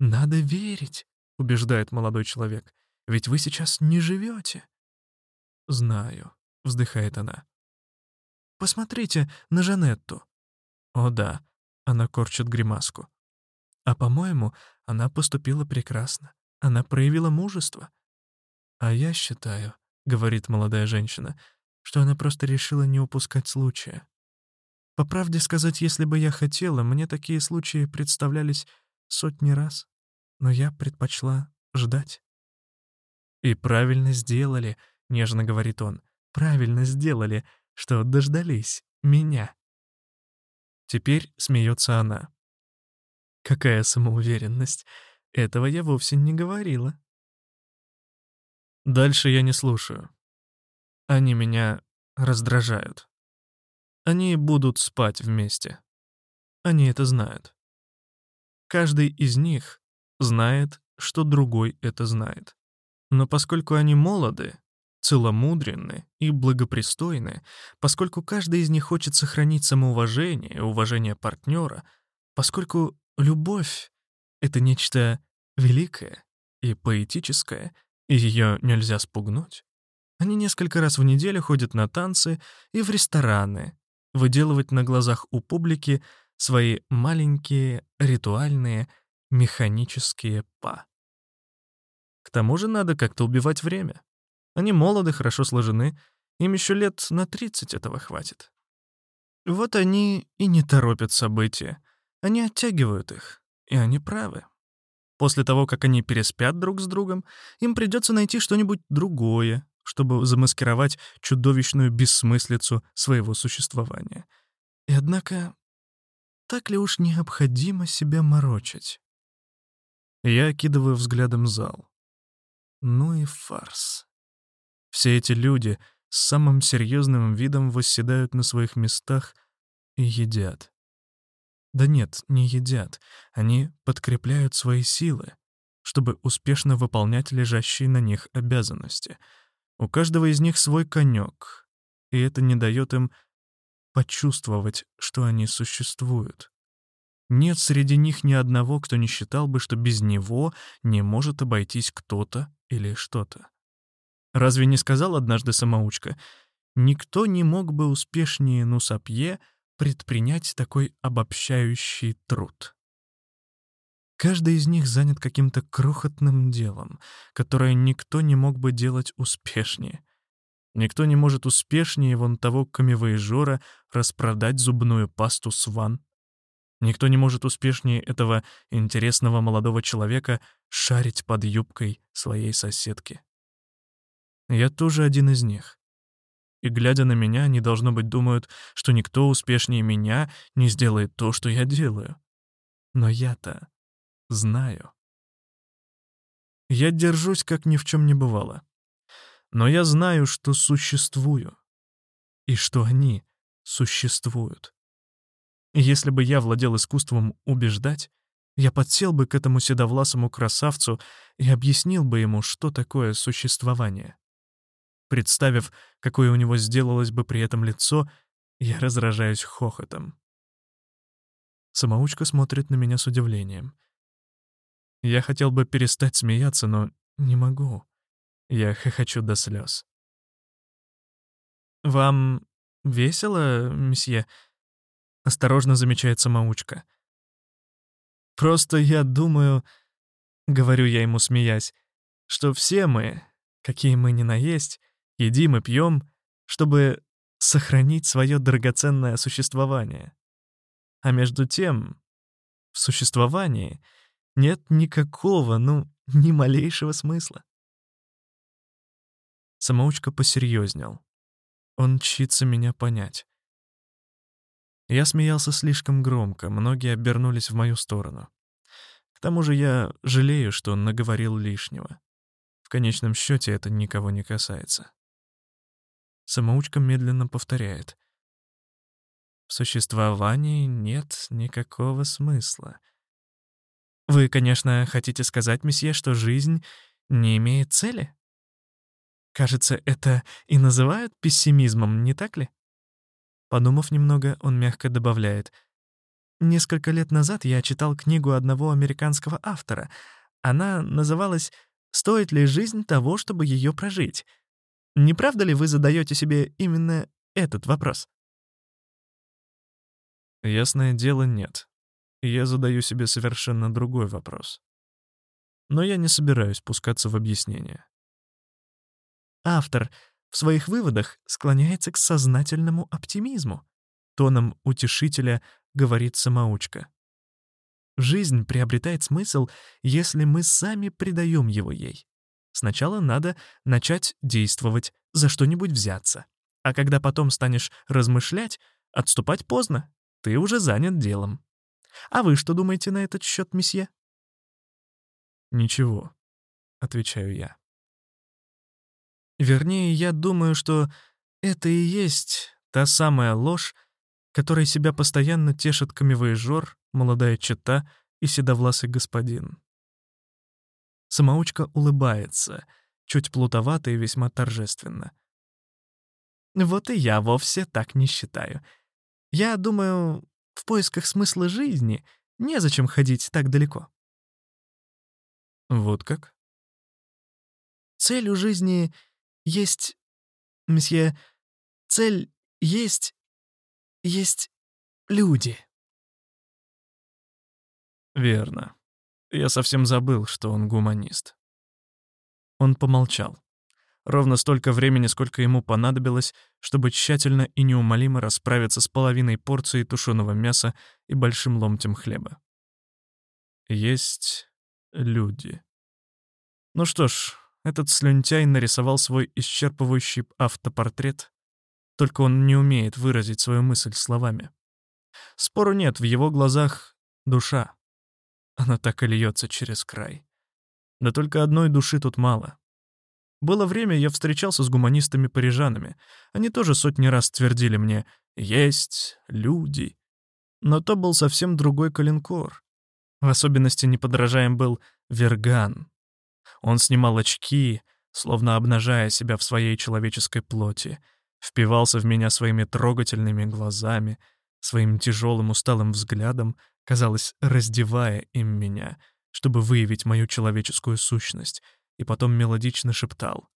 «Надо верить», — убеждает молодой человек. «Ведь вы сейчас не живете». «Знаю», — вздыхает она. «Посмотрите на Жанетту». «О да», — она корчит гримаску. «А по-моему, она поступила прекрасно. Она проявила мужество». «А я считаю», — говорит молодая женщина, «что она просто решила не упускать случая. По правде сказать, если бы я хотела, мне такие случаи представлялись сотни раз, но я предпочла ждать». «И правильно сделали», — нежно говорит он, «правильно сделали, что дождались меня». Теперь смеется она. Какая самоуверенность. Этого я вовсе не говорила. Дальше я не слушаю. Они меня раздражают. Они будут спать вместе. Они это знают. Каждый из них знает, что другой это знает. Но поскольку они молоды, целомудренны и благопристойны, поскольку каждый из них хочет сохранить самоуважение и уважение партнера, поскольку любовь — это нечто великое и поэтическое, и ее нельзя спугнуть, они несколько раз в неделю ходят на танцы и в рестораны, выделывать на глазах у публики свои маленькие ритуальные механические па. К тому же надо как-то убивать время. Они молоды, хорошо сложены, им еще лет на 30 этого хватит. Вот они и не торопят события. Они оттягивают их, и они правы. После того, как они переспят друг с другом, им придется найти что-нибудь другое, чтобы замаскировать чудовищную бессмыслицу своего существования. И однако, так ли уж необходимо себя морочить? Я окидываю взглядом зал. Ну и фарс. Все эти люди с самым серьезным видом восседают на своих местах и едят. Да нет, не едят. Они подкрепляют свои силы, чтобы успешно выполнять лежащие на них обязанности. У каждого из них свой конек, и это не дает им почувствовать, что они существуют. Нет среди них ни одного, кто не считал бы, что без него не может обойтись кто-то или что-то. Разве не сказал однажды самоучка, «Никто не мог бы успешнее Нусапье предпринять такой обобщающий труд». Каждый из них занят каким-то крохотным делом, которое никто не мог бы делать успешнее. Никто не может успешнее вон того камевоежора распродать зубную пасту Сван. Никто не может успешнее этого интересного молодого человека шарить под юбкой своей соседки. Я тоже один из них. И, глядя на меня, они, должно быть, думают, что никто успешнее меня не сделает то, что я делаю. Но я-то знаю. Я держусь, как ни в чем не бывало. Но я знаю, что существую. И что они существуют. Если бы я владел искусством убеждать, я подсел бы к этому седовласому красавцу и объяснил бы ему, что такое существование. Представив, какое у него сделалось бы при этом лицо, я разражаюсь хохотом. Самоучка смотрит на меня с удивлением. Я хотел бы перестать смеяться, но не могу. Я хохочу до слез. «Вам весело, месье?» — осторожно замечает самоучка. «Просто я думаю...» — говорю я ему, смеясь, «что все мы, какие мы ни наесть, едим и пьем, чтобы сохранить свое драгоценное существование. А между тем, в существовании нет никакого, ну, ни малейшего смысла. Самоучка посерьезнел. Он чится меня понять. Я смеялся слишком громко, многие обернулись в мою сторону. К тому же я жалею, что наговорил лишнего. В конечном счете это никого не касается. Самоучка медленно повторяет. В существовании нет никакого смысла. Вы, конечно, хотите сказать, месье, что жизнь не имеет цели? Кажется, это и называют пессимизмом, не так ли? Подумав немного, он мягко добавляет. Несколько лет назад я читал книгу одного американского автора. Она называлась «Стоит ли жизнь того, чтобы ее прожить?» Не правда ли вы задаете себе именно этот вопрос? Ясное дело, нет. Я задаю себе совершенно другой вопрос. Но я не собираюсь пускаться в объяснение. Автор в своих выводах склоняется к сознательному оптимизму. Тоном утешителя говорит самоучка. Жизнь приобретает смысл, если мы сами придаем его ей. Сначала надо начать действовать, за что-нибудь взяться. А когда потом станешь размышлять, отступать поздно, ты уже занят делом. А вы что думаете на этот счет, месье? «Ничего», — отвечаю я. Вернее, я думаю, что это и есть та самая ложь, которой себя постоянно тешит камевоежор, молодая чета и седовласый господин. Самоучка улыбается, чуть плутовато и весьма торжественно. Вот и я вовсе так не считаю. Я думаю, в поисках смысла жизни незачем ходить так далеко. Вот как? Цель у жизни есть, месье, цель есть, есть люди. Верно. Я совсем забыл, что он гуманист. Он помолчал. Ровно столько времени, сколько ему понадобилось, чтобы тщательно и неумолимо расправиться с половиной порции тушеного мяса и большим ломтем хлеба. Есть люди. Ну что ж, этот слюнтяй нарисовал свой исчерпывающий автопортрет, только он не умеет выразить свою мысль словами. Спору нет, в его глазах душа. Она так и льется через край. Да только одной души тут мало. Было время, я встречался с гуманистами-парижанами. Они тоже сотни раз твердили мне «Есть люди». Но то был совсем другой калинкор. В особенности неподражаем был Верган. Он снимал очки, словно обнажая себя в своей человеческой плоти, впивался в меня своими трогательными глазами, своим тяжелым усталым взглядом, казалось, раздевая им меня, чтобы выявить мою человеческую сущность — и потом мелодично шептал.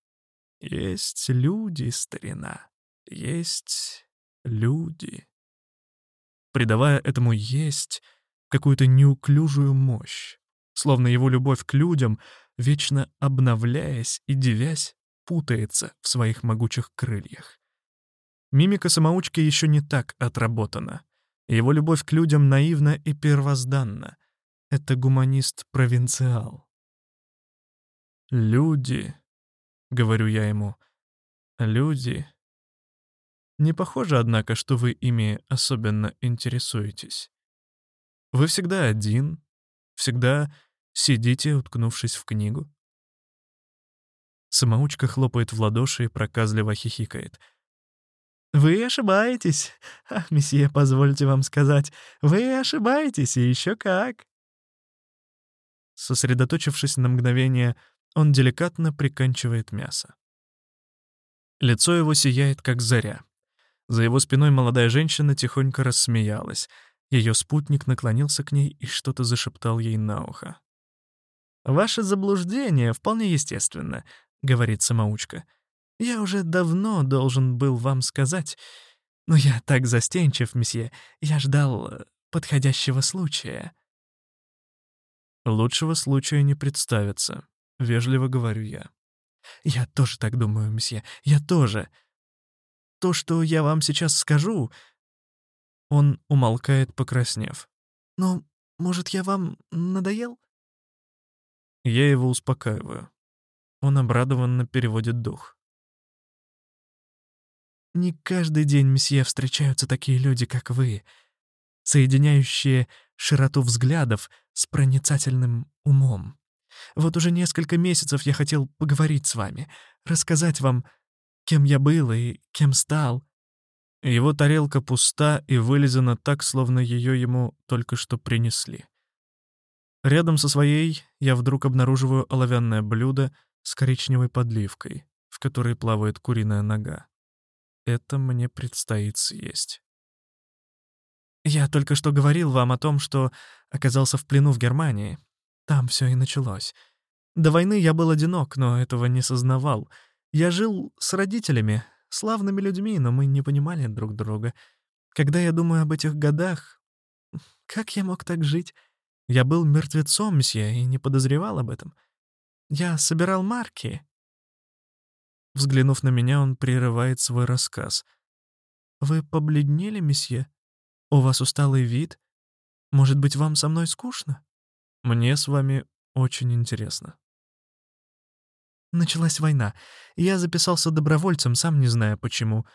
«Есть люди, старина, есть люди». Придавая этому «есть» какую-то неуклюжую мощь, словно его любовь к людям, вечно обновляясь и девясь, путается в своих могучих крыльях. Мимика самоучки еще не так отработана. Его любовь к людям наивна и первозданна. Это гуманист-провинциал. «Люди», — говорю я ему, — «люди». Не похоже, однако, что вы ими особенно интересуетесь. Вы всегда один, всегда сидите, уткнувшись в книгу. Самоучка хлопает в ладоши и проказливо хихикает. «Вы ошибаетесь, ах, месье, позвольте вам сказать, вы ошибаетесь, и еще как!» Сосредоточившись на мгновение, он деликатно приканчивает мясо. Лицо его сияет, как заря. За его спиной молодая женщина тихонько рассмеялась. Ее спутник наклонился к ней и что-то зашептал ей на ухо. «Ваше заблуждение вполне естественно», — говорит самоучка. «Я уже давно должен был вам сказать, но я так застенчив, месье, я ждал э, подходящего случая». Лучшего случая не представится, — вежливо говорю я. «Я тоже так думаю, месье, я тоже. То, что я вам сейчас скажу...» Он умолкает, покраснев. «Но, может, я вам надоел?» Я его успокаиваю. Он обрадованно переводит дух. «Не каждый день, месье, встречаются такие люди, как вы, соединяющие широту взглядов с проницательным умом. Вот уже несколько месяцев я хотел поговорить с вами, рассказать вам, кем я был и кем стал». Его тарелка пуста и вылизана так, словно ее ему только что принесли. Рядом со своей я вдруг обнаруживаю оловянное блюдо с коричневой подливкой, в которой плавает куриная нога. Это мне предстоит съесть. Я только что говорил вам о том, что оказался в плену в Германии. Там все и началось. До войны я был одинок, но этого не сознавал. Я жил с родителями, славными людьми, но мы не понимали друг друга. Когда я думаю об этих годах, как я мог так жить? Я был мертвецом, мсье, и не подозревал об этом. Я собирал марки. Взглянув на меня, он прерывает свой рассказ. «Вы побледнели, месье? У вас усталый вид? Может быть, вам со мной скучно? Мне с вами очень интересно». Началась война. Я записался добровольцем, сам не зная почему.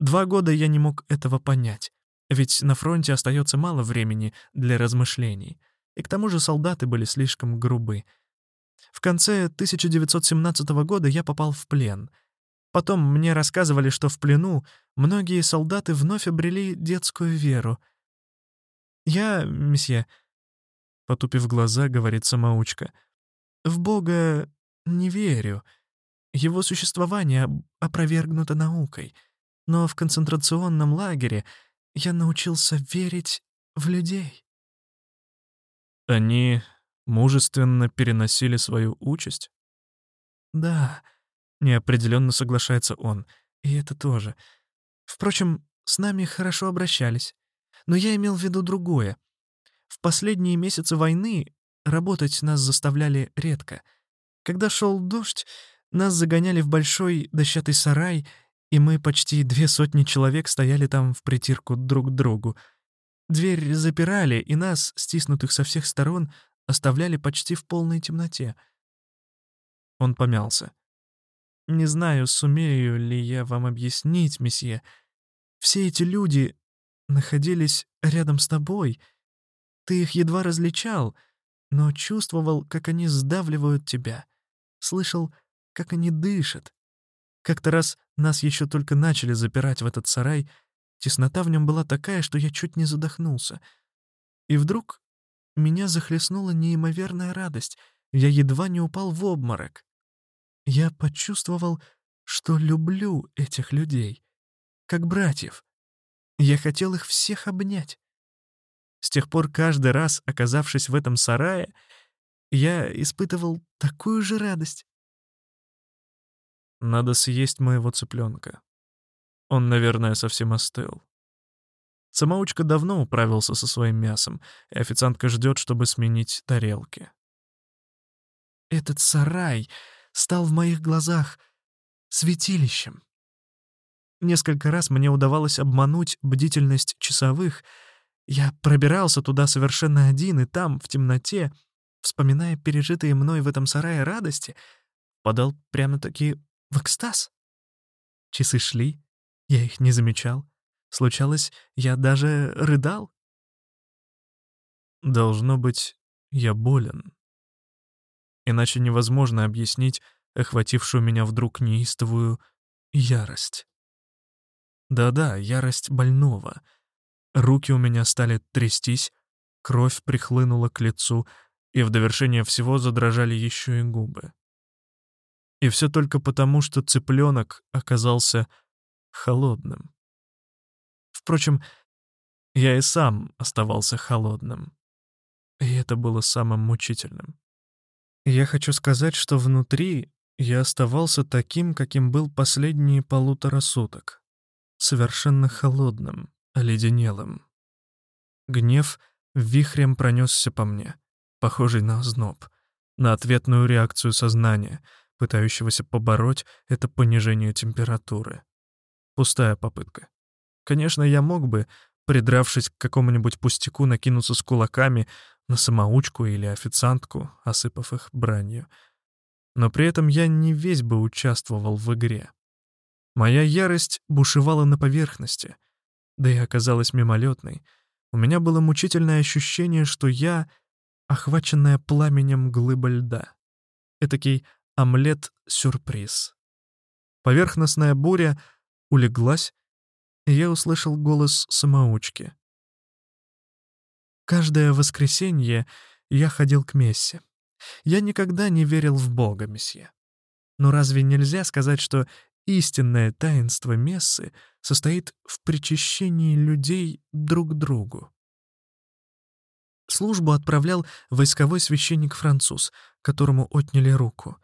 Два года я не мог этого понять. Ведь на фронте остается мало времени для размышлений. И к тому же солдаты были слишком грубы. В конце 1917 года я попал в плен. Потом мне рассказывали, что в плену многие солдаты вновь обрели детскую веру. «Я, месье», — потупив глаза, говорит самоучка, — «в Бога не верю. Его существование опровергнуто наукой. Но в концентрационном лагере я научился верить в людей». Они мужественно переносили свою участь? Да, неопределенно соглашается он. И это тоже. Впрочем, с нами хорошо обращались. Но я имел в виду другое. В последние месяцы войны работать нас заставляли редко. Когда шел дождь, нас загоняли в большой дощатый сарай, и мы почти две сотни человек стояли там в притирку друг к другу. Дверь запирали, и нас, стиснутых со всех сторон, оставляли почти в полной темноте. Он помялся. «Не знаю, сумею ли я вам объяснить, месье. Все эти люди находились рядом с тобой. Ты их едва различал, но чувствовал, как они сдавливают тебя. Слышал, как они дышат. Как-то раз нас еще только начали запирать в этот сарай, теснота в нем была такая, что я чуть не задохнулся. И вдруг меня захлестнула неимоверная радость. Я едва не упал в обморок. Я почувствовал, что люблю этих людей, как братьев. Я хотел их всех обнять. С тех пор каждый раз, оказавшись в этом сарае, я испытывал такую же радость. Надо съесть моего цыпленка. Он, наверное, совсем остыл. Самоучка давно управился со своим мясом, и официантка ждет, чтобы сменить тарелки. Этот сарай стал в моих глазах святилищем. Несколько раз мне удавалось обмануть бдительность часовых. Я пробирался туда совершенно один, и там, в темноте, вспоминая пережитые мной в этом сарае радости, подал прямо-таки в экстаз. Часы шли, я их не замечал. Случалось, я даже рыдал. Должно быть, я болен. Иначе невозможно объяснить охватившую меня вдруг неистовую ярость. Да-да, ярость больного. Руки у меня стали трястись, кровь прихлынула к лицу, и в довершение всего задрожали еще и губы. И все только потому, что цыпленок оказался холодным. Впрочем, я и сам оставался холодным. И это было самым мучительным. Я хочу сказать, что внутри я оставался таким, каким был последние полутора суток. Совершенно холодным, оледенелым. Гнев вихрем пронесся по мне, похожий на озноб, на ответную реакцию сознания, пытающегося побороть это понижение температуры. Пустая попытка. Конечно, я мог бы, придравшись к какому-нибудь пустяку, накинуться с кулаками на самоучку или официантку, осыпав их бранью. Но при этом я не весь бы участвовал в игре. Моя ярость бушевала на поверхности, да и оказалась мимолетной. У меня было мучительное ощущение, что я, охваченная пламенем глыба льда. Этакий омлет-сюрприз. Поверхностная буря улеглась, я услышал голос самоучки. Каждое воскресенье я ходил к мессе. Я никогда не верил в Бога, месье. Но разве нельзя сказать, что истинное таинство мессы состоит в причащении людей друг другу? Службу отправлял войсковой священник-француз, которому отняли руку.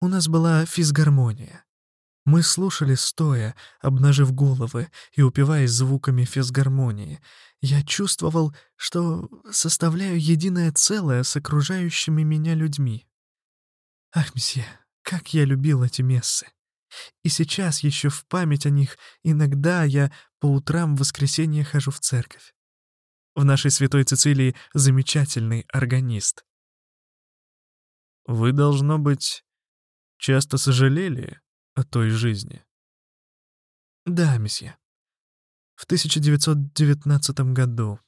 У нас была физгармония. Мы слушали стоя, обнажив головы и упиваясь звуками физгармонии. Я чувствовал, что составляю единое целое с окружающими меня людьми. Ах, месье, как я любил эти мессы! И сейчас еще в память о них иногда я по утрам в воскресенье хожу в церковь. В нашей святой Цицилии замечательный органист. Вы, должно быть, часто сожалели о той жизни? Да, месье. В 1919 году.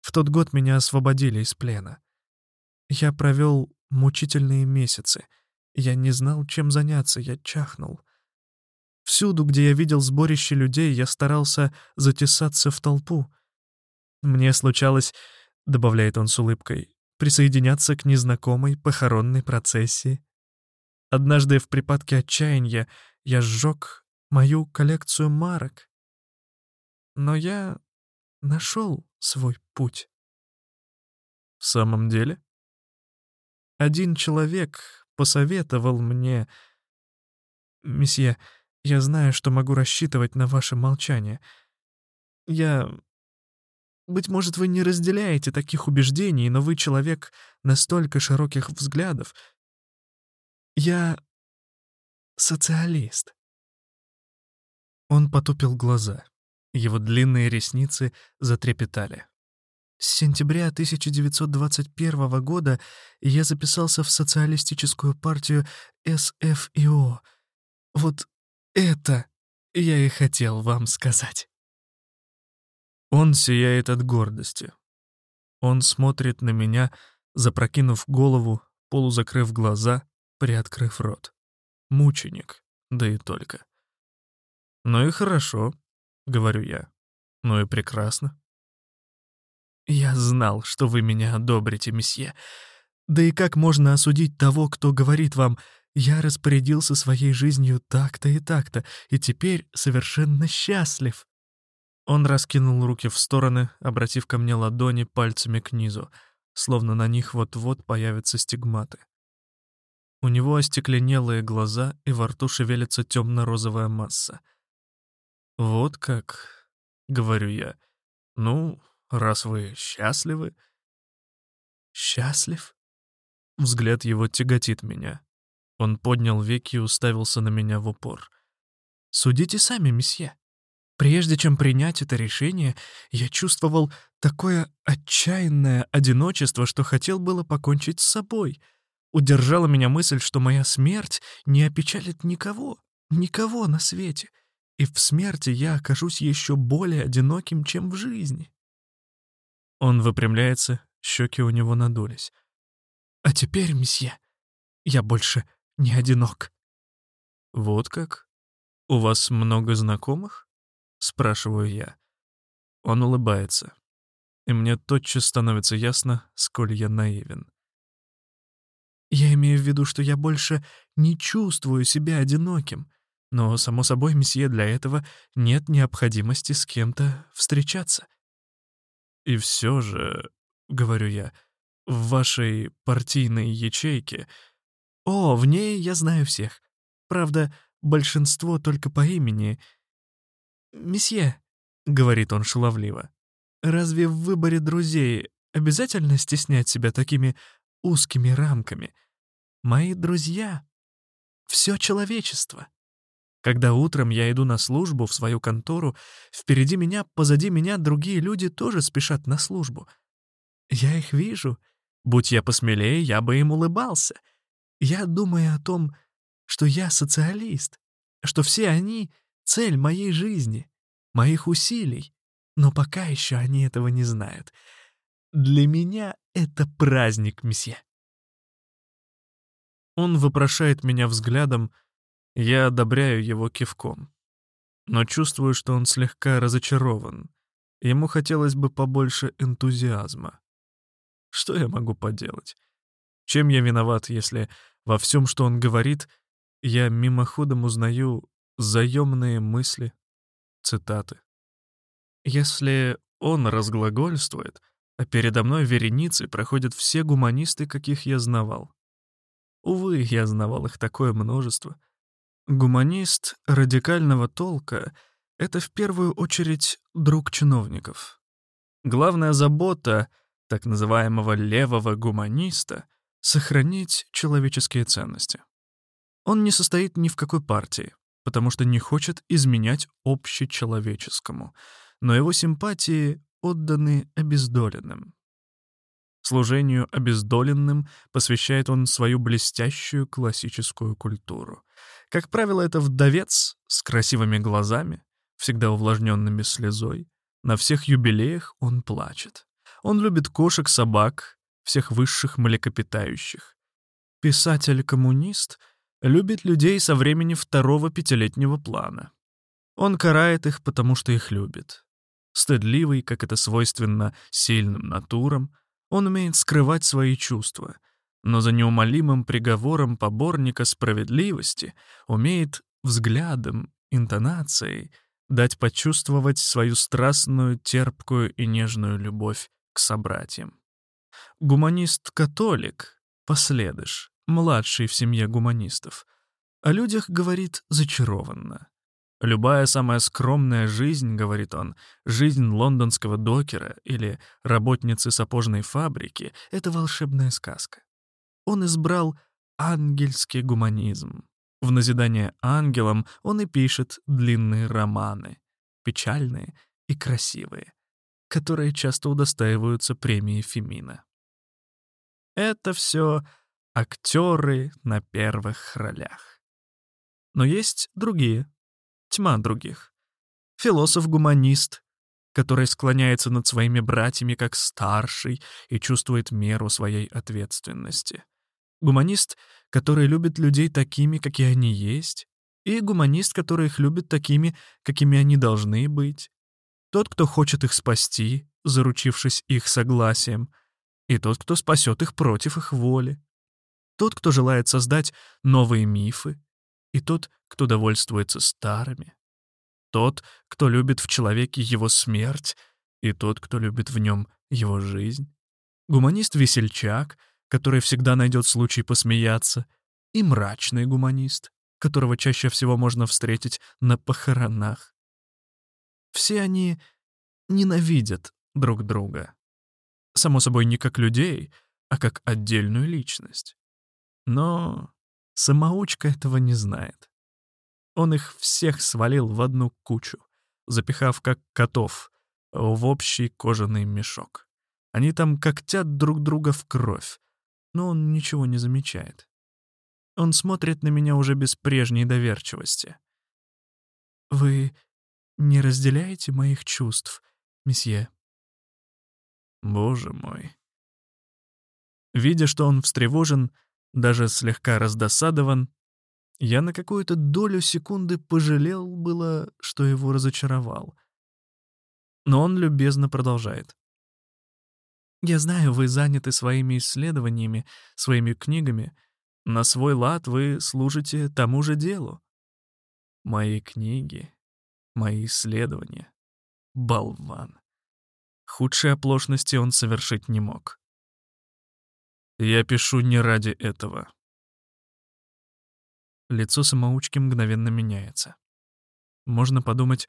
В тот год меня освободили из плена. Я провел мучительные месяцы — я не знал, чем заняться, я чахнул. Всюду, где я видел сборище людей, я старался затесаться в толпу. Мне случалось, — добавляет он с улыбкой, — присоединяться к незнакомой похоронной процессии. Однажды в припадке отчаяния я сжег мою коллекцию марок. Но я нашел свой путь. В самом деле? Один человек, посоветовал мне... Месье, я знаю, что могу рассчитывать на ваше молчание. Я... Быть может, вы не разделяете таких убеждений, но вы человек настолько широких взглядов. Я социалист. Он потупил глаза. Его длинные ресницы затрепетали. С сентября 1921 года я записался в социалистическую партию СФИО. Вот это я и хотел вам сказать. Он сияет от гордости. Он смотрит на меня, запрокинув голову, полузакрыв глаза, приоткрыв рот. Мученик, да и только. «Ну и хорошо», — говорю я. «Ну и прекрасно. «Я знал, что вы меня одобрите, месье. Да и как можно осудить того, кто говорит вам, я распорядился своей жизнью так-то и так-то, и теперь совершенно счастлив?» Он раскинул руки в стороны, обратив ко мне ладони пальцами к низу, словно на них вот-вот появятся стигматы. У него остекленелые глаза, и во рту шевелится темно-розовая масса. «Вот как», — говорю я, — «ну, раз вы счастливы...» «Счастлив?» Взгляд его тяготит меня. Он поднял веки и уставился на меня в упор. «Судите сами, месье. Прежде чем принять это решение, я чувствовал такое отчаянное одиночество, что хотел было покончить с собой. Удержала меня мысль, что моя смерть не опечалит никого, никого на свете, и в смерти я окажусь еще более одиноким, чем в жизни. Он выпрямляется, щеки у него надулись. «А теперь, месье, я больше не одинок». «Вот как? У вас много знакомых?» — спрашиваю я. Он улыбается, и мне тотчас становится ясно, сколь я наивен. «Я имею в виду, что я больше не чувствую себя одиноким, но, само собой, месье, для этого нет необходимости с кем-то встречаться». И все же, говорю я, в вашей партийной ячейке... О, в ней я знаю всех. Правда, большинство только по имени. «Месье», — говорит он шаловливо, — «разве в выборе друзей обязательно стеснять себя такими узкими рамками? Мои друзья — все человечество». Когда утром я иду на службу в свою контору, впереди меня, позади меня другие люди тоже спешат на службу. Я их вижу. Будь я посмелее, я бы им улыбался. Я думаю о том, что я социалист, что все они — цель моей жизни, моих усилий. Но пока еще они этого не знают. Для меня это праздник, месье. Он вопрошает меня взглядом, я одобряю его кивком. Но чувствую, что он слегка разочарован. Ему хотелось бы побольше энтузиазма. Что я могу поделать? Чем я виноват, если во всем, что он говорит, я мимоходом узнаю заемные мысли, цитаты? Если он разглагольствует, а передо мной вереницей проходят все гуманисты, каких я знавал. Увы, я знавал их такое множество. Гуманист радикального толка — это в первую очередь друг чиновников. Главная забота так называемого левого гуманиста — сохранить человеческие ценности. Он не состоит ни в какой партии, потому что не хочет изменять общечеловеческому, но его симпатии отданы обездоленным. Служению обездоленным посвящает он свою блестящую классическую культуру. Как правило, это вдовец с красивыми глазами, всегда увлажненными слезой. На всех юбилеях он плачет. Он любит кошек, собак, всех высших млекопитающих. Писатель-коммунист любит людей со времени второго пятилетнего плана. Он карает их, потому что их любит. Стыдливый, как это свойственно сильным натурам, он умеет скрывать свои чувства, но за неумолимым приговором поборника справедливости умеет взглядом, интонацией дать почувствовать свою страстную, терпкую и нежную любовь к собратьям. Гуманист-католик, последыш, младший в семье гуманистов, о людях говорит зачарованно. Любая самая скромная жизнь, говорит он, жизнь лондонского докера или работницы сапожной фабрики — это волшебная сказка. Он избрал ангельский гуманизм. В назидание ангелам он и пишет длинные романы, печальные и красивые, которые часто удостаиваются премии Фемина. Это все актеры на первых ролях. Но есть другие, тьма других. Философ-гуманист, который склоняется над своими братьями как старший и чувствует меру своей ответственности. Гуманист, который любит людей такими, какие они есть, и гуманист, который их любит такими, какими они должны быть. Тот, кто хочет их спасти, заручившись их согласием, и тот, кто спасет их против их воли. Тот, кто желает создать новые мифы, и тот, кто довольствуется старыми. Тот, кто любит в человеке его смерть, и тот, кто любит в нем его жизнь. Гуманист-весельчак, который всегда найдет случай посмеяться, и мрачный гуманист, которого чаще всего можно встретить на похоронах. Все они ненавидят друг друга. Само собой, не как людей, а как отдельную личность. Но самоучка этого не знает. Он их всех свалил в одну кучу, запихав как котов в общий кожаный мешок. Они там когтят друг друга в кровь, но он ничего не замечает. Он смотрит на меня уже без прежней доверчивости. «Вы не разделяете моих чувств, месье?» Боже мой. Видя, что он встревожен, даже слегка раздосадован, я на какую-то долю секунды пожалел было, что его разочаровал. Но он любезно продолжает. «Я знаю, вы заняты своими исследованиями, своими книгами. На свой лад вы служите тому же делу. Мои книги, мои исследования. Болван. Худшей оплошности он совершить не мог. Я пишу не ради этого. Лицо самоучки мгновенно меняется. Можно подумать,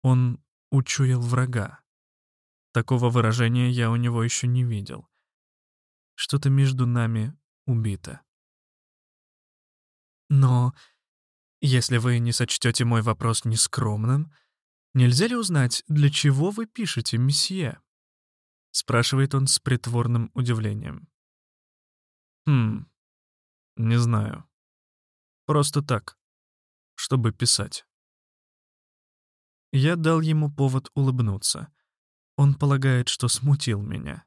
он учуял врага. Такого выражения я у него еще не видел. Что-то между нами убито. Но если вы не сочтете мой вопрос нескромным, нельзя ли узнать, для чего вы пишете, месье? Спрашивает он с притворным удивлением. Хм, не знаю. Просто так, чтобы писать. Я дал ему повод улыбнуться. Он полагает, что смутил меня.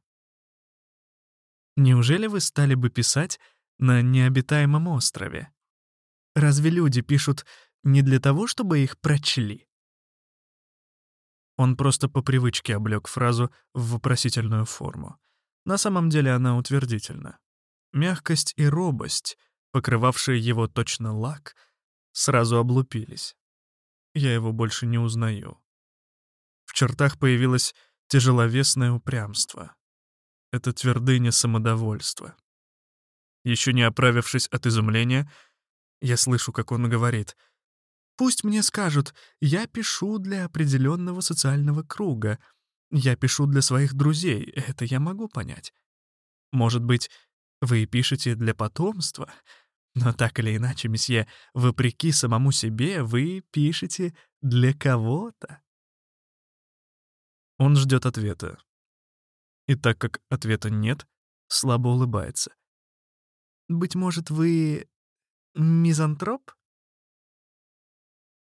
Неужели вы стали бы писать на необитаемом острове? Разве люди пишут не для того, чтобы их прочли? Он просто по привычке облег фразу в вопросительную форму. На самом деле она утвердительна. Мягкость и робость, покрывавшие его точно лак, сразу облупились. Я его больше не узнаю. В чертах появилось тяжеловесное упрямство. — это твердыня самодовольства. Еще не оправившись от изумления, я слышу, как он говорит. «Пусть мне скажут, я пишу для определенного социального круга. Я пишу для своих друзей, это я могу понять. Может быть, вы пишете для потомства? Но так или иначе, месье, вопреки самому себе, вы пишете для кого-то». Он ждет ответа. И так как ответа нет, слабо улыбается. Быть может, вы мизантроп?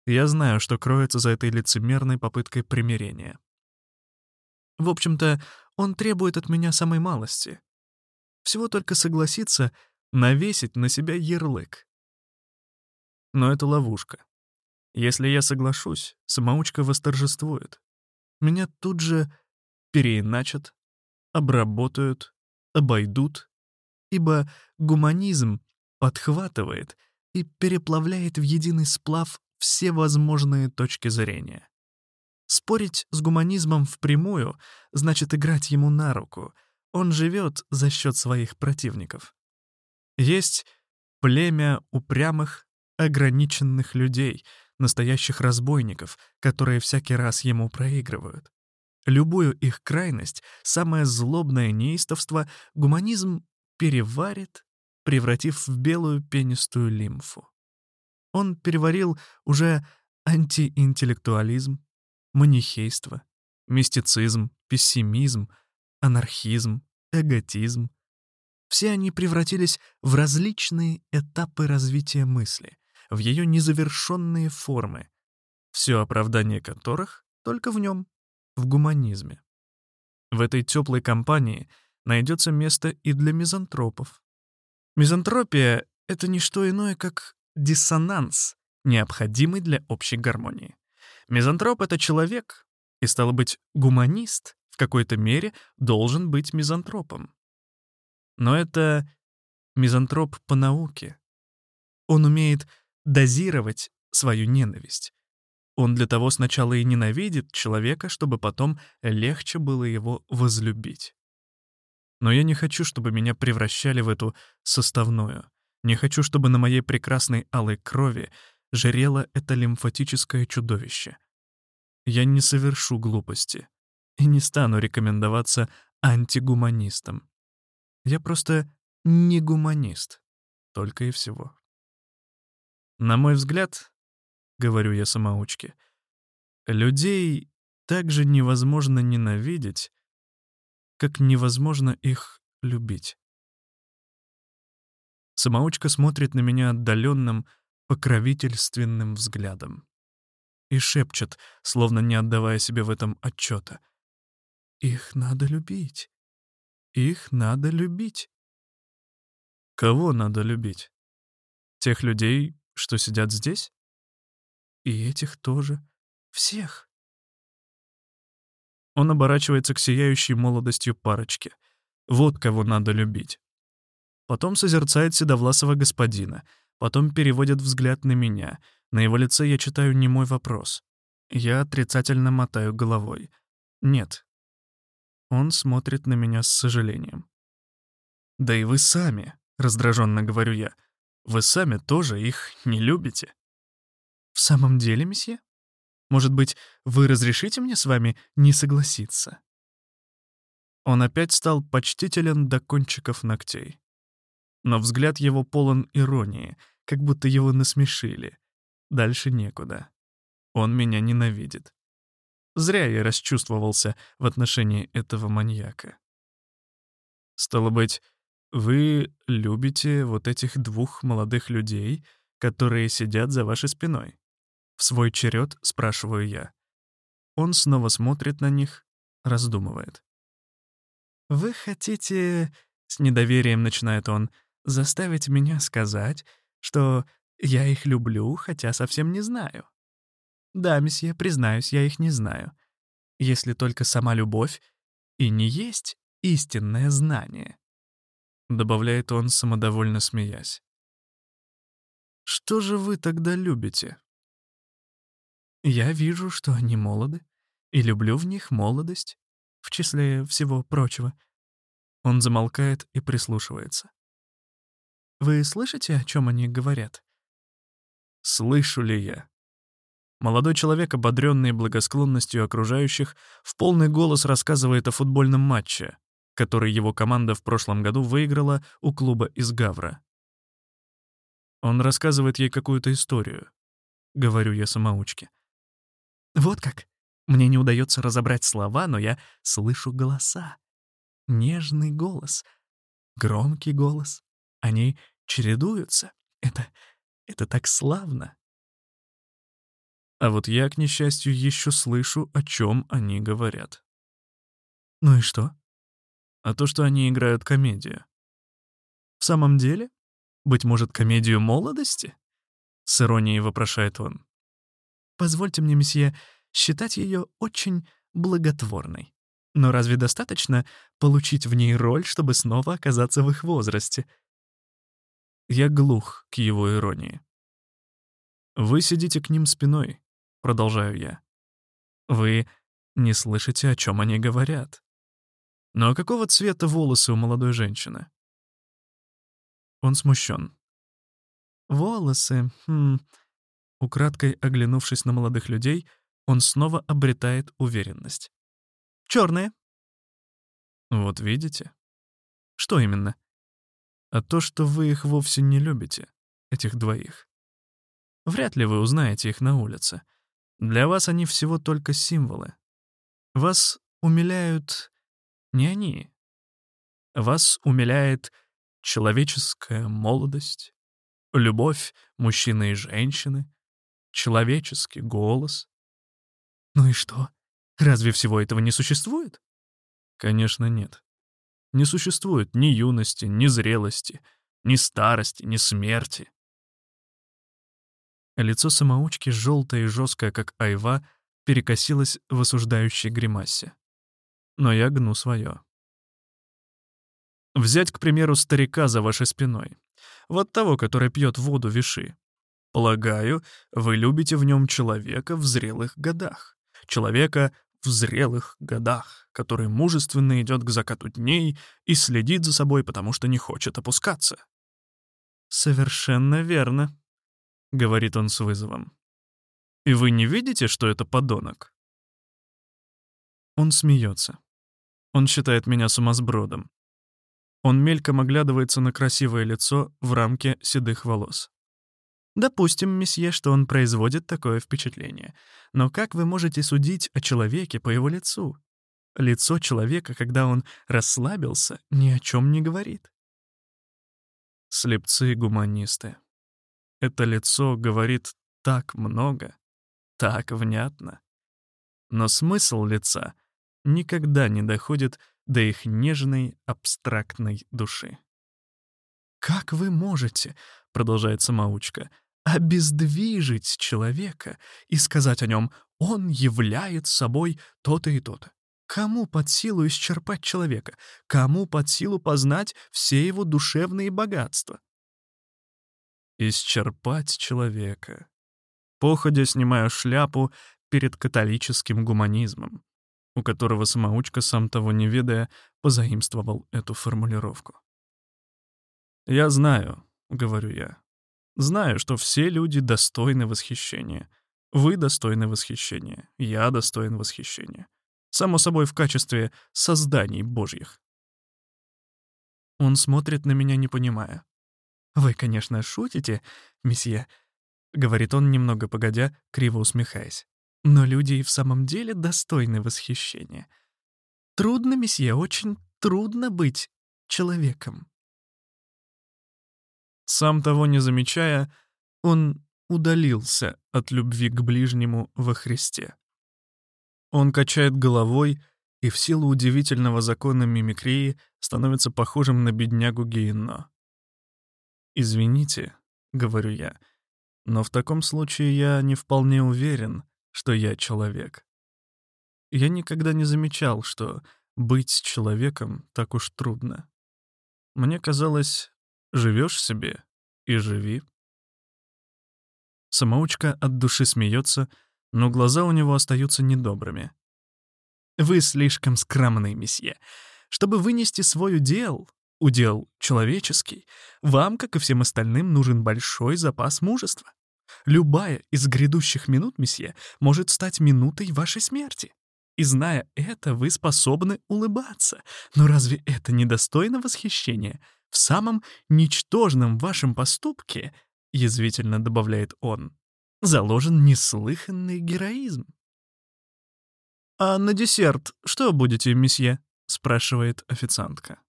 Я знаю, что кроется за этой лицемерной попыткой примирения. В общем-то, он требует от меня самой малости. Всего только согласиться навесить на себя ярлык. Но это ловушка. Если я соглашусь, самоучка восторжествует. Меня тут же переиначат, обработают, обойдут ибо гуманизм подхватывает и переплавляет в единый сплав все возможные точки зрения. Спорить с гуманизмом впрямую значит играть ему на руку. Он живет за счет своих противников. Есть племя упрямых, ограниченных людей, настоящих разбойников, которые всякий раз ему проигрывают. Любую их крайность, самое злобное неистовство, гуманизм переварит, превратив в белую пенистую лимфу. Он переварил уже антиинтеллектуализм, манихейство, мистицизм, пессимизм, анархизм, эготизм. Все они превратились в различные этапы развития мысли, в ее незавершенные формы, все оправдание которых только в нем, в гуманизме. В этой теплой компании — найдется место и для мизантропов. Мизантропия — это не что иное, как диссонанс, необходимый для общей гармонии. Мизантроп — это человек, и, стало быть, гуманист в какой-то мере должен быть мизантропом. Но это мизантроп по науке. Он умеет дозировать свою ненависть. Он для того сначала и ненавидит человека, чтобы потом легче было его возлюбить. Но я не хочу, чтобы меня превращали в эту составную. Не хочу, чтобы на моей прекрасной алой крови жрело это лимфатическое чудовище. Я не совершу глупости и не стану рекомендоваться антигуманистом. Я просто не гуманист, только и всего. На мой взгляд, говорю я самоучке, людей также невозможно ненавидеть, как невозможно их любить. Самоучка смотрит на меня отдаленным, покровительственным взглядом и шепчет, словно не отдавая себе в этом отчета. «Их надо любить. Их надо любить». Кого надо любить? Тех людей, что сидят здесь? И этих тоже. Всех. Он оборачивается к сияющей молодостью парочке. Вот кого надо любить. Потом созерцает седовласого господина. Потом переводит взгляд на меня. На его лице я читаю немой вопрос. Я отрицательно мотаю головой. Нет. Он смотрит на меня с сожалением. «Да и вы сами», — раздраженно говорю я, — «вы сами тоже их не любите». «В самом деле, месье?» Может быть, вы разрешите мне с вами не согласиться?» Он опять стал почтителен до кончиков ногтей. Но взгляд его полон иронии, как будто его насмешили. Дальше некуда. Он меня ненавидит. Зря я расчувствовался в отношении этого маньяка. Стало быть, вы любите вот этих двух молодых людей, которые сидят за вашей спиной? В свой черед спрашиваю я. Он снова смотрит на них, раздумывает. «Вы хотите...» — с недоверием начинает он, «заставить меня сказать, что я их люблю, хотя совсем не знаю. Да, месье, признаюсь, я их не знаю. Если только сама любовь и не есть истинное знание», — добавляет он, самодовольно смеясь. «Что же вы тогда любите?» Я вижу, что они молоды, и люблю в них молодость, в числе всего прочего. Он замолкает и прислушивается. «Вы слышите, о чем они говорят?» «Слышу ли я?» Молодой человек, ободренный благосклонностью окружающих, в полный голос рассказывает о футбольном матче, который его команда в прошлом году выиграла у клуба из Гавра. Он рассказывает ей какую-то историю. Говорю я самоучке. Вот как. Мне не удается разобрать слова, но я слышу голоса. Нежный голос, громкий голос. Они чередуются. Это... это так славно. А вот я, к несчастью, еще слышу, о чем они говорят. Ну и что? А то, что они играют комедию. В самом деле? Быть может, комедию молодости? С иронией вопрошает он. Позвольте мне, месье, считать ее очень благотворной. Но разве достаточно получить в ней роль, чтобы снова оказаться в их возрасте? Я глух к его иронии. «Вы сидите к ним спиной», — продолжаю я. «Вы не слышите, о чем они говорят. Но а какого цвета волосы у молодой женщины?» Он смущен. «Волосы, хм...» Украдкой оглянувшись на молодых людей, он снова обретает уверенность. «Черные». «Вот видите?» «Что именно?» «А то, что вы их вовсе не любите, этих двоих. Вряд ли вы узнаете их на улице. Для вас они всего только символы. Вас умиляют не они. Вас умиляет человеческая молодость, любовь мужчины и женщины, человеческий голос. Ну и что? Разве всего этого не существует? Конечно, нет. Не существует ни юности, ни зрелости, ни старости, ни смерти. Лицо самоучки, желтое и жесткое, как айва, перекосилось в осуждающей гримасе. Но я гну свое. Взять, к примеру, старика за вашей спиной. Вот того, который пьет воду виши. Полагаю, вы любите в нем человека в зрелых годах. Человека в зрелых годах, который мужественно идет к закату дней и следит за собой, потому что не хочет опускаться. «Совершенно верно», — говорит он с вызовом. «И вы не видите, что это подонок?» Он смеется. Он считает меня сумасбродом. Он мельком оглядывается на красивое лицо в рамке седых волос. Допустим, месье, что он производит такое впечатление. Но как вы можете судить о человеке по его лицу? Лицо человека, когда он расслабился, ни о чем не говорит. Слепцы-гуманисты. Это лицо говорит так много, так внятно. Но смысл лица никогда не доходит до их нежной, абстрактной души. «Как вы можете, — продолжает самоучка, — обездвижить человека и сказать о нем, он являет собой то-то и то-то? Кому под силу исчерпать человека? Кому под силу познать все его душевные богатства? Исчерпать человека. Походя снимаю шляпу перед католическим гуманизмом у которого самоучка, сам того не ведая, позаимствовал эту формулировку. «Я знаю», — говорю я, — «знаю, что все люди достойны восхищения. Вы достойны восхищения, я достоин восхищения. Само собой, в качестве созданий божьих». Он смотрит на меня, не понимая. «Вы, конечно, шутите, месье», — говорит он, немного погодя, криво усмехаясь. Но люди и в самом деле достойны восхищения. Трудно, месье, очень трудно быть человеком. Сам того не замечая, он удалился от любви к ближнему во Христе. Он качает головой и в силу удивительного закона мимикрии становится похожим на беднягу Гиенно. «Извините», — говорю я, — «но в таком случае я не вполне уверен, что я человек. Я никогда не замечал, что быть человеком так уж трудно. Мне казалось, живешь себе и живи. Самоучка от души смеется, но глаза у него остаются недобрыми. «Вы слишком скромны, месье. Чтобы вынести свой удел, удел человеческий, вам, как и всем остальным, нужен большой запас мужества. Любая из грядущих минут, месье, может стать минутой вашей смерти. И зная это, вы способны улыбаться. Но разве это недостойно восхищения? В самом ничтожном вашем поступке, язвительно добавляет он, заложен неслыханный героизм. «А на десерт что будете, месье?» — спрашивает официантка.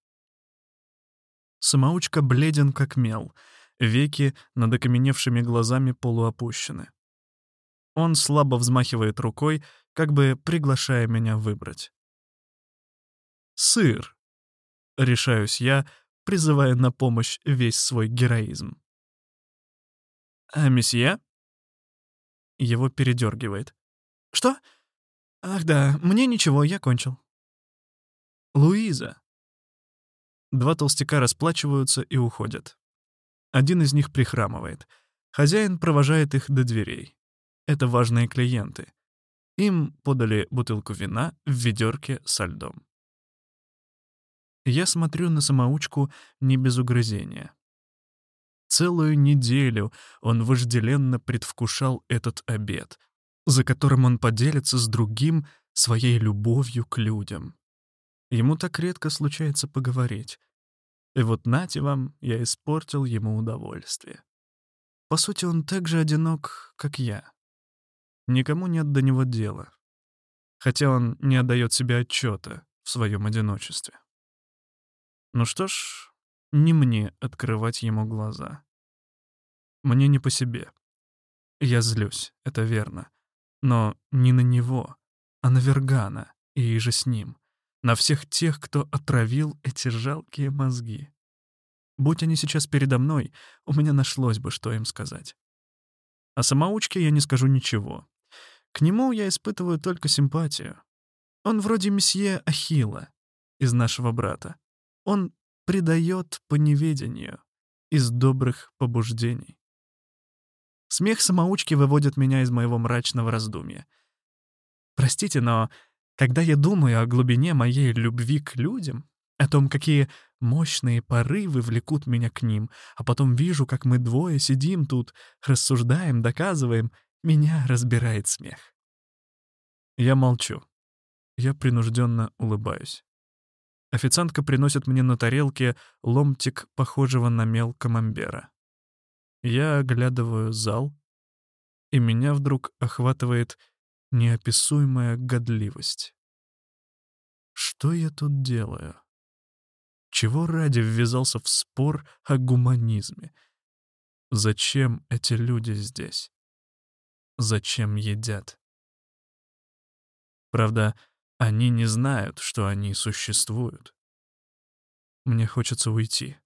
Самоучка бледен как мел, веки над окаменевшими глазами полуопущены. Он слабо взмахивает рукой, как бы приглашая меня выбрать. «Сыр», — решаюсь я, призывая на помощь весь свой героизм. «А месье?» Его передергивает. «Что? Ах да, мне ничего, я кончил». «Луиза». Два толстяка расплачиваются и уходят. Один из них прихрамывает. Хозяин провожает их до дверей. Это важные клиенты. Им подали бутылку вина в ведерке со льдом. Я смотрю на самоучку не без угрызения. Целую неделю он вожделенно предвкушал этот обед, за которым он поделится с другим своей любовью к людям. Ему так редко случается поговорить. И вот нате вам, я испортил ему удовольствие. По сути, он так же одинок, как я. Никому нет до него дела. Хотя он не отдает себе отчета в своем одиночестве. Ну что ж, не мне открывать ему глаза. Мне не по себе. Я злюсь, это верно. Но не на него, а на Вергана и же с ним. На всех тех, кто отравил эти жалкие мозги. Будь они сейчас передо мной, у меня нашлось бы, что им сказать. О самоучке я не скажу ничего. К нему я испытываю только симпатию. Он вроде месье Ахилла из нашего брата. Он предает по неведению, из добрых побуждений. Смех самоучки выводит меня из моего мрачного раздумья. Простите, но когда я думаю о глубине моей любви к людям, о том, какие мощные порывы влекут меня к ним, а потом вижу, как мы двое сидим тут, рассуждаем, доказываем — меня разбирает смех. Я молчу. Я принужденно улыбаюсь. Официантка приносит мне на тарелке ломтик, похожего на мел камамбера. Я оглядываю зал, и меня вдруг охватывает неописуемая годливость. Что я тут делаю? Чего ради ввязался в спор о гуманизме? Зачем эти люди здесь? зачем едят. Правда, они не знают, что они существуют. Мне хочется уйти,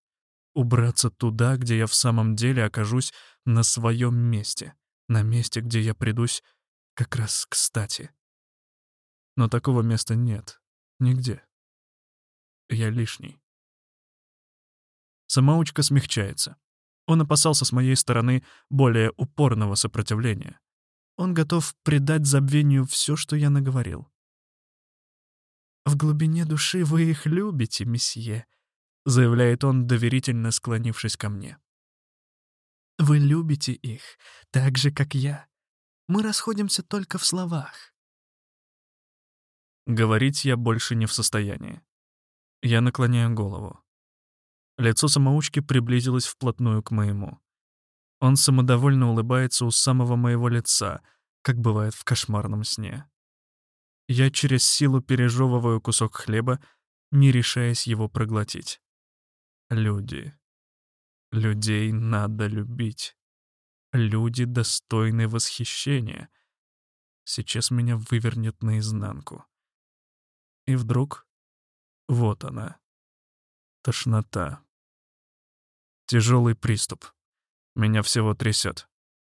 убраться туда, где я в самом деле окажусь на своем месте, на месте, где я придусь как раз кстати. Но такого места нет, нигде. Я лишний. Самоучка смягчается. Он опасался с моей стороны более упорного сопротивления. Он готов предать забвению все, что я наговорил. «В глубине души вы их любите, месье», — заявляет он, доверительно склонившись ко мне. «Вы любите их, так же, как я. Мы расходимся только в словах». Говорить я больше не в состоянии. Я наклоняю голову. Лицо самоучки приблизилось вплотную к моему. Он самодовольно улыбается у самого моего лица, как бывает в кошмарном сне. Я через силу пережевываю кусок хлеба, не решаясь его проглотить. Люди. Людей надо любить. Люди достойны восхищения. Сейчас меня вывернет наизнанку. И вдруг... Вот она. Тошнота. Тяжелый приступ. Меня всего трясет.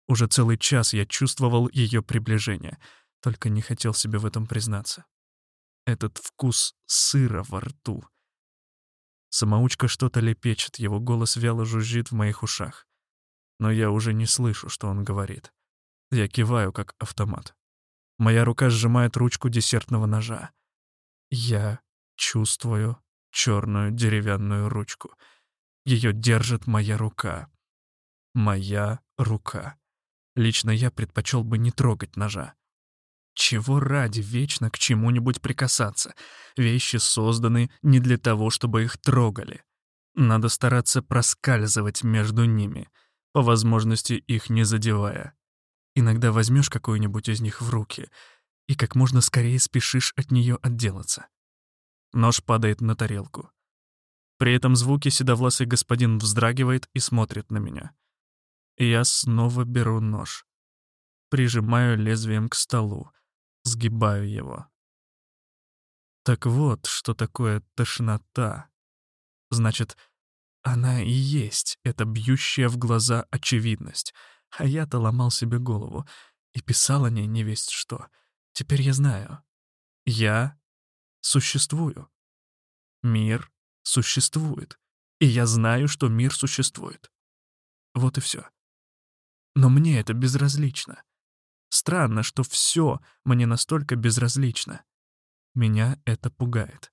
Уже целый час я чувствовал ее приближение, только не хотел себе в этом признаться. Этот вкус сыра во рту. Самоучка что-то лепечет, его голос вяло жужжит в моих ушах. Но я уже не слышу, что он говорит. Я киваю, как автомат. Моя рука сжимает ручку десертного ножа. Я чувствую черную деревянную ручку. Ее держит моя рука. Моя рука. Лично я предпочел бы не трогать ножа. Чего ради вечно к чему-нибудь прикасаться? Вещи созданы не для того, чтобы их трогали. Надо стараться проскальзывать между ними, по возможности их не задевая. Иногда возьмешь какую-нибудь из них в руки и как можно скорее спешишь от нее отделаться. Нож падает на тарелку. При этом звуке седовласый господин вздрагивает и смотрит на меня. Я снова беру нож. Прижимаю лезвием к столу, сгибаю его. Так вот, что такое тошнота. Значит, она и есть эта бьющая в глаза очевидность. А я-то ломал себе голову и писал о ней невесть что. Теперь я знаю. Я существую. Мир существует. И я знаю, что мир существует. Вот и все. Но мне это безразлично. Странно, что все мне настолько безразлично. Меня это пугает.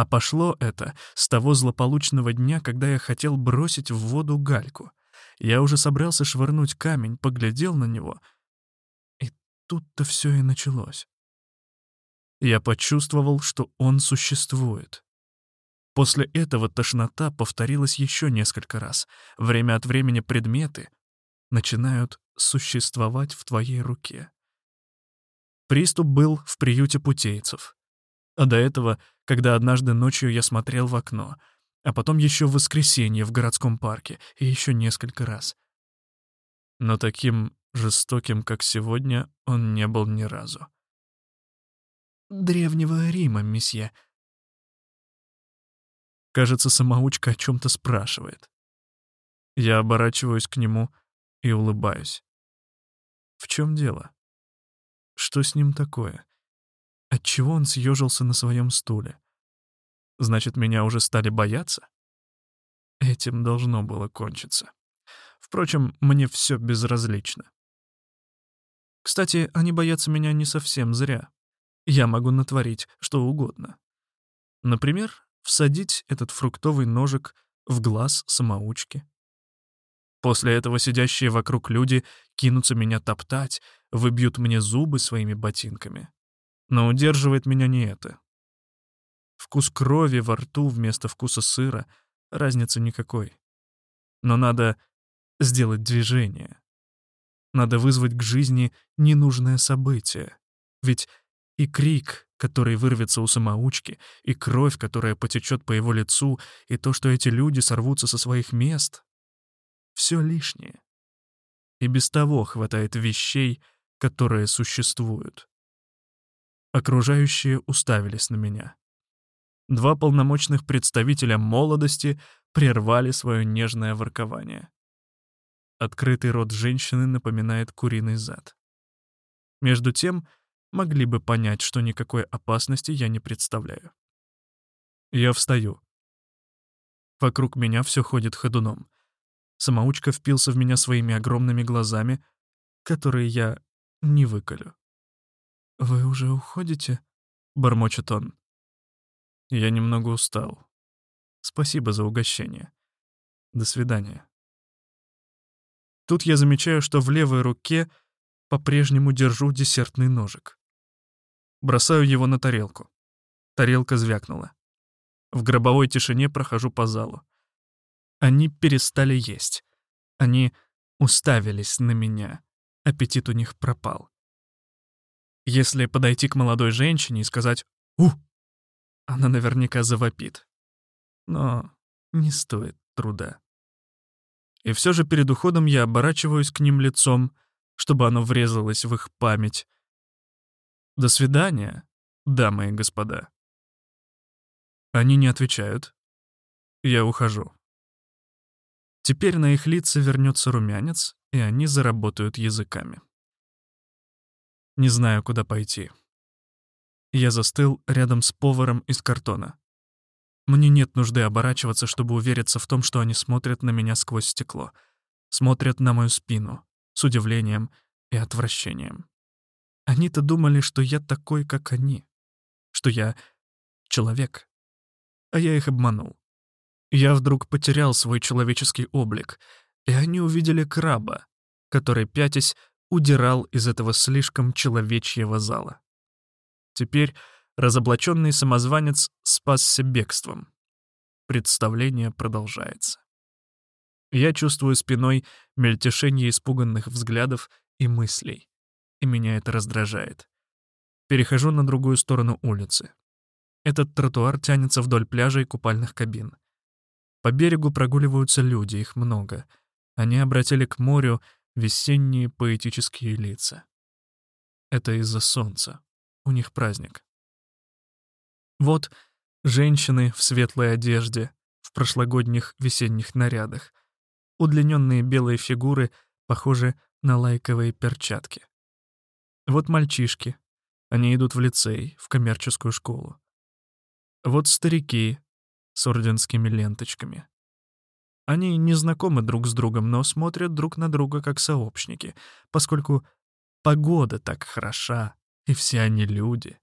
А пошло это с того злополучного дня, когда я хотел бросить в воду гальку. Я уже собрался швырнуть камень, поглядел на него. И тут-то все и началось. Я почувствовал, что он существует. После этого тошнота повторилась еще несколько раз. Время от времени предметы начинают существовать в твоей руке. Приступ был в приюте путейцев. А до этого, когда однажды ночью я смотрел в окно, а потом еще в воскресенье в городском парке и еще несколько раз. Но таким жестоким, как сегодня, он не был ни разу. «Древнего Рима, месье». Кажется, самоучка о чем-то спрашивает. Я оборачиваюсь к нему и улыбаюсь. В чем дело? Что с ним такое? Отчего он съежился на своем стуле? Значит, меня уже стали бояться? Этим должно было кончиться. Впрочем, мне все безразлично. Кстати, они боятся меня не совсем зря. Я могу натворить что угодно. Например, всадить этот фруктовый ножик в глаз самоучки. После этого сидящие вокруг люди кинутся меня топтать, выбьют мне зубы своими ботинками. Но удерживает меня не это. Вкус крови во рту вместо вкуса сыра, разницы никакой. Но надо сделать движение. Надо вызвать к жизни ненужное событие. Ведь и крик, который вырвется у самоучки, и кровь, которая потечет по его лицу, и то, что эти люди сорвутся со своих мест, все лишнее. И без того хватает вещей, которые существуют. Окружающие уставились на меня. Два полномочных представителя молодости прервали свое нежное воркование. Открытый рот женщины напоминает куриный зад. Между тем, могли бы понять, что никакой опасности я не представляю. Я встаю. Вокруг меня все ходит ходуном. Самоучка впился в меня своими огромными глазами, которые я не выколю. «Вы уже уходите?» — бормочет он. Я немного устал. Спасибо за угощение. До свидания. Тут я замечаю, что в левой руке по-прежнему держу десертный ножик. Бросаю его на тарелку. Тарелка звякнула. В гробовой тишине прохожу по залу. Они перестали есть. Они уставились на меня. Аппетит у них пропал. Если подойти к молодой женщине и сказать «У!», она наверняка завопит. Но не стоит труда. И все же перед уходом я оборачиваюсь к ним лицом, чтобы оно врезалось в их память. До свидания, дамы и господа. Они не отвечают. Я ухожу. Теперь на их лица вернется румянец, и они заработают языками. Не знаю, куда пойти. Я застыл рядом с поваром из картона. Мне нет нужды оборачиваться, чтобы увериться в том, что они смотрят на меня сквозь стекло. Смотрят на мою спину с удивлением и отвращением. Они-то думали, что я такой, как они. Что я человек. а я их обманул. Я вдруг потерял свой человеческий облик, и они увидели краба, который, пятясь, удирал из этого слишком человечьего зала. Теперь разоблаченный самозванец спасся бегством. Представление продолжается. Я чувствую спиной мельтешение испуганных взглядов и мыслей, и меня это раздражает. Перехожу на другую сторону улицы. Этот тротуар тянется вдоль пляжа и купальных кабин. По берегу прогуливаются люди, их много. Они обратили к морю весенние поэтические лица. Это из-за солнца. У них праздник. Вот женщины в светлой одежде, в прошлогодних весенних нарядах. Удлиненные белые фигуры похожи на лайковые перчатки. Вот мальчишки. Они идут в лицей, в коммерческую школу. Вот старики с орденскими ленточками. Они не знакомы друг с другом, но смотрят друг на друга как сообщники, поскольку погода так хороша, и все они люди.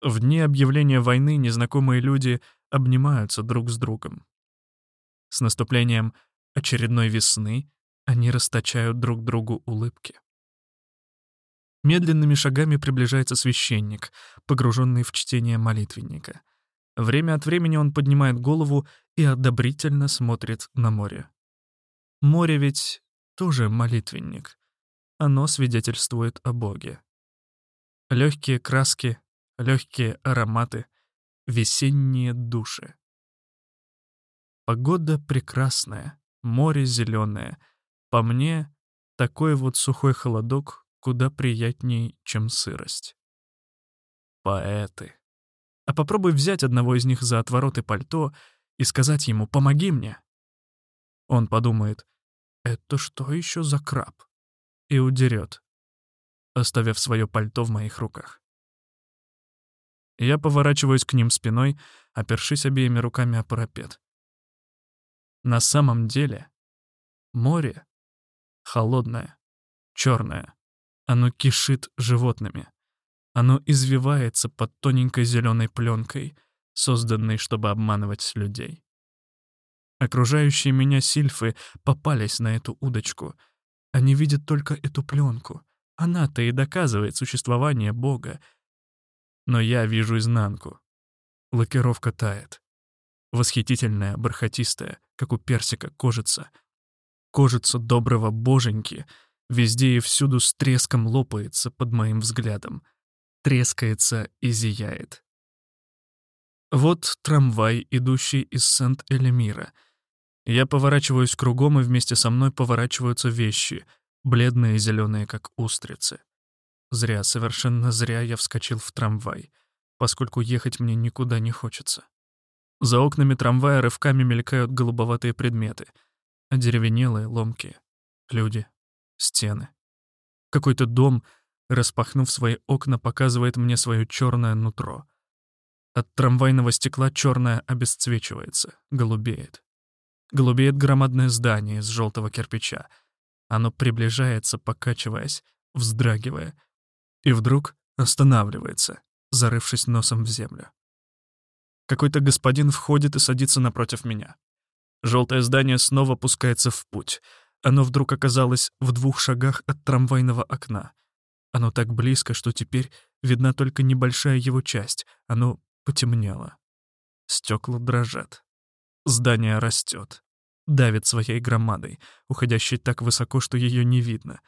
В дни объявления войны незнакомые люди обнимаются друг с другом. С наступлением очередной весны они расточают друг другу улыбки. Медленными шагами приближается священник, погруженный в чтение молитвенника. Время от времени он поднимает голову и одобрительно смотрит на море. Море ведь тоже молитвенник. Оно свидетельствует о Боге. Легкие краски, легкие ароматы, весенние души. Погода прекрасная, море зеленое. По мне, такой вот сухой холодок куда приятней, чем сырость. Поэты. А попробуй взять одного из них за отвороты пальто и сказать ему «помоги мне». Он подумает «это что еще за краб?» и удерет, оставив свое пальто в моих руках. Я поворачиваюсь к ним спиной, опершись обеими руками о парапет. На самом деле море холодное, черное, оно кишит животными. Оно извивается под тоненькой зеленой пленкой, созданной, чтобы обманывать людей. Окружающие меня сильфы попались на эту удочку. Они видят только эту пленку. Она-то и доказывает существование Бога. Но я вижу изнанку. Лакировка тает. Восхитительная, бархатистая, как у персика кожица. Кожица доброго боженьки — Везде и всюду с треском лопается под моим взглядом. Трескается и зияет. Вот трамвай, идущий из Сент-Элемира. Я поворачиваюсь кругом, и вместе со мной поворачиваются вещи, бледные и зеленые, как устрицы. Зря, совершенно зря я вскочил в трамвай, поскольку ехать мне никуда не хочется. За окнами трамвая рывками мелькают голубоватые предметы, одеревенелые, ломкие. Люди, стены. Какой-то дом, распахнув свои окна, показывает мне свое черное нутро. От трамвайного стекла черное обесцвечивается, голубеет. Голубеет громадное здание из желтого кирпича. Оно приближается, покачиваясь, вздрагивая, и вдруг останавливается, зарывшись носом в землю. Какой-то господин входит и садится напротив меня. Желтое здание снова пускается в путь — оно вдруг оказалось в двух шагах от трамвайного окна. Оно так близко, что теперь видна только небольшая его часть. Оно потемнело. Стекла дрожат. Здание растет. Давит своей громадой, уходящей так высоко, что ее не видно.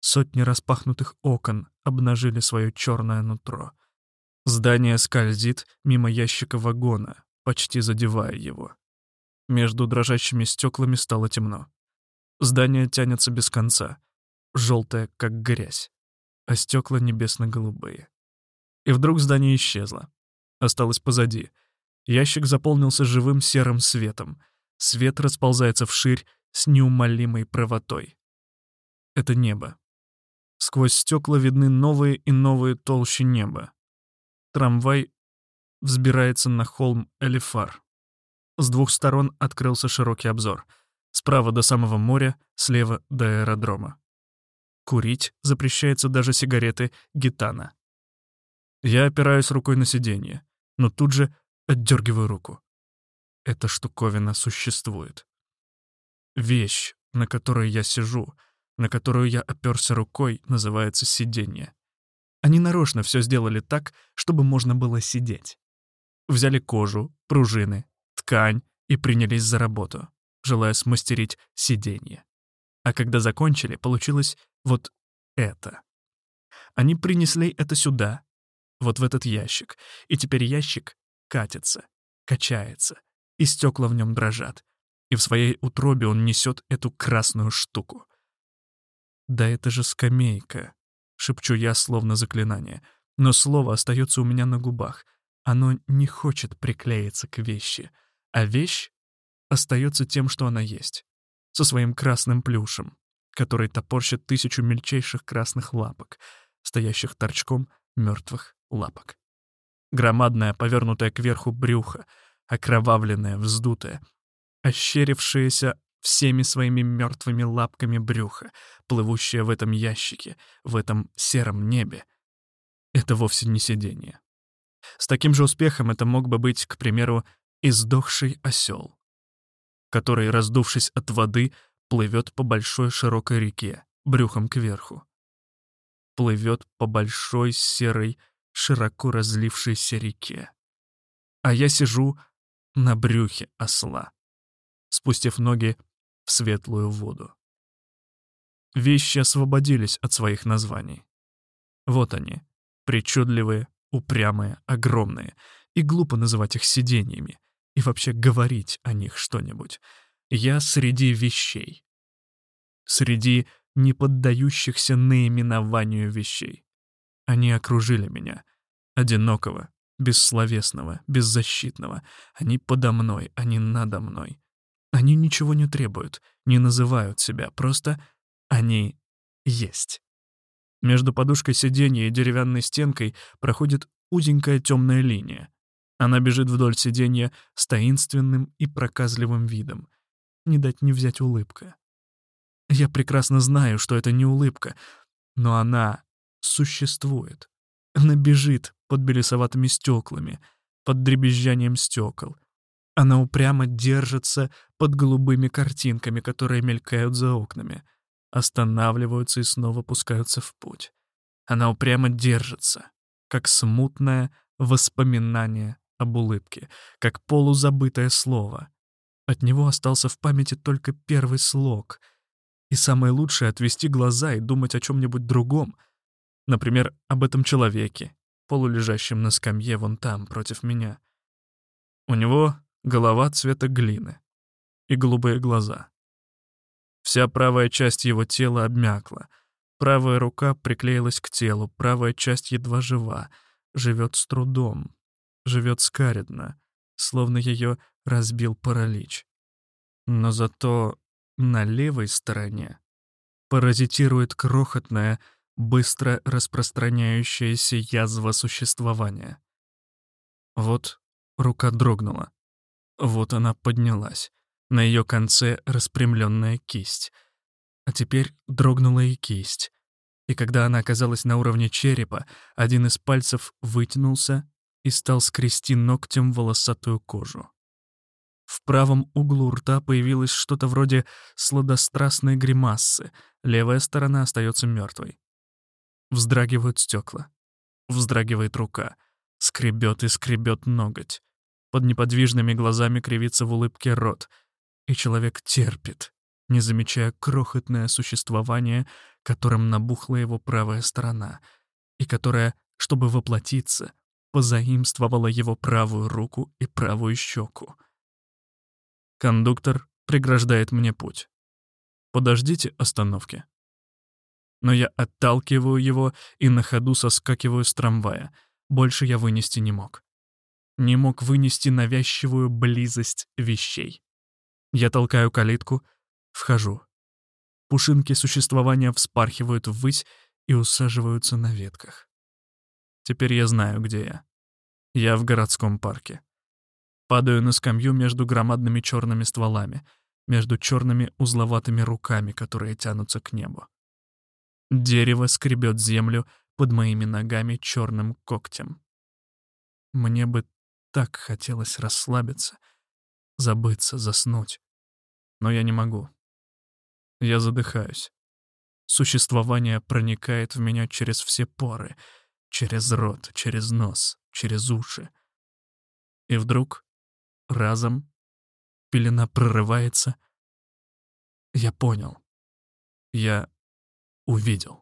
Сотни распахнутых окон обнажили свое черное нутро. Здание скользит мимо ящика вагона, почти задевая его. Между дрожащими стеклами стало темно. Здание тянется без конца, желтое, как грязь, а стекла небесно-голубые. И вдруг здание исчезло. Осталось позади. Ящик заполнился живым серым светом. Свет расползается вширь с неумолимой правотой. Это небо. Сквозь стекла видны новые и новые толщи неба. Трамвай взбирается на холм Элифар. С двух сторон открылся широкий обзор — Справа до самого моря, слева до аэродрома. Курить запрещается даже сигареты гитана. Я опираюсь рукой на сиденье, но тут же Отдергиваю руку. Эта штуковина существует. Вещь, на которой я сижу, на которую я оперся рукой, называется сиденье. Они нарочно все сделали так, чтобы можно было сидеть. Взяли кожу, пружины, ткань и принялись за работу, желая смастерить сиденье. А когда закончили, получилось вот это. Они принесли это сюда, вот в этот ящик, и теперь ящик катится, качается, и стекла в нем дрожат, и в своей утробе он несет эту красную штуку. «Да это же скамейка», — шепчу я словно заклинание, но слово остается у меня на губах. Оно не хочет приклеиться к вещи, а вещь остается тем, что она есть, со своим красным плюшем, который топорщит тысячу мельчайших красных лапок, стоящих торчком мертвых лапок. Громадное, повернутое кверху брюхо, окровавленное, вздутое, ощерившееся всеми своими мертвыми лапками брюхо, плывущее в этом ящике, в этом сером небе. Это вовсе не сидение. С таким же успехом это мог бы быть, к примеру, издохший осел, который, раздувшись от воды, плывет по большой широкой реке, брюхом кверху. Плывет по большой серой, широко разлившейся реке. А я сижу на брюхе осла, спустив ноги в светлую воду. Вещи освободились от своих названий. Вот они, причудливые, упрямые, огромные, и глупо называть их сидениями, и вообще говорить о них что-нибудь. Я среди вещей. Среди неподдающихся наименованию вещей. Они окружили меня. Одинокого, бессловесного, беззащитного. Они подо мной, они надо мной. Они ничего не требуют, не называют себя, просто они есть. Между подушкой сиденья и деревянной стенкой проходит узенькая темная линия. Она бежит вдоль сиденья с таинственным и проказливым видом. Не дать не взять улыбка. Я прекрасно знаю, что это не улыбка, но она существует. Она бежит под белесоватыми стеклами, под дребезжанием стекол. Она упрямо держится под голубыми картинками, которые мелькают за окнами, останавливаются и снова пускаются в путь. Она упрямо держится, как смутное воспоминание об улыбке, как полузабытое слово. От него остался в памяти только первый слог. И самое лучшее — отвести глаза и думать о чем-нибудь другом — Например, об этом человеке, полулежащем на скамье вон там, против меня. У него голова цвета глины и голубые глаза. Вся правая часть его тела обмякла, правая рука приклеилась к телу, правая часть едва жива, живет с трудом, живет скаредно, словно ее разбил паралич. Но зато на левой стороне паразитирует крохотная, быстро распространяющаяся язва существования. Вот рука дрогнула. Вот она поднялась. На ее конце распрямленная кисть. А теперь дрогнула и кисть. И когда она оказалась на уровне черепа, один из пальцев вытянулся и стал скрести ногтем волосатую кожу. В правом углу рта появилось что-то вроде сладострастной гримассы, левая сторона остается мертвой. Вздрагивают стекла. Вздрагивает рука. Скребет и скребет ноготь. Под неподвижными глазами кривится в улыбке рот. И человек терпит, не замечая крохотное существование, которым набухла его правая сторона, и которая, чтобы воплотиться, позаимствовала его правую руку и правую щеку. Кондуктор преграждает мне путь. Подождите остановки но я отталкиваю его и на ходу соскакиваю с трамвая. Больше я вынести не мог. Не мог вынести навязчивую близость вещей. Я толкаю калитку, вхожу. Пушинки существования вспархивают ввысь и усаживаются на ветках. Теперь я знаю, где я. Я в городском парке. Падаю на скамью между громадными черными стволами, между черными узловатыми руками, которые тянутся к небу. Дерево скребет землю под моими ногами черным когтем. Мне бы так хотелось расслабиться, забыться, заснуть. Но я не могу. Я задыхаюсь. Существование проникает в меня через все поры, через рот, через нос, через уши. И вдруг, разом, пелена прорывается. Я понял. Я увидел.